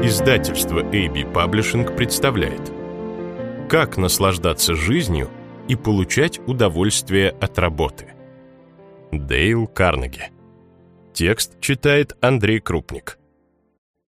Издательство AB Publishing представляет Как наслаждаться жизнью и получать удовольствие от работы. Дейл Карнеги. Текст читает Андрей Крупник.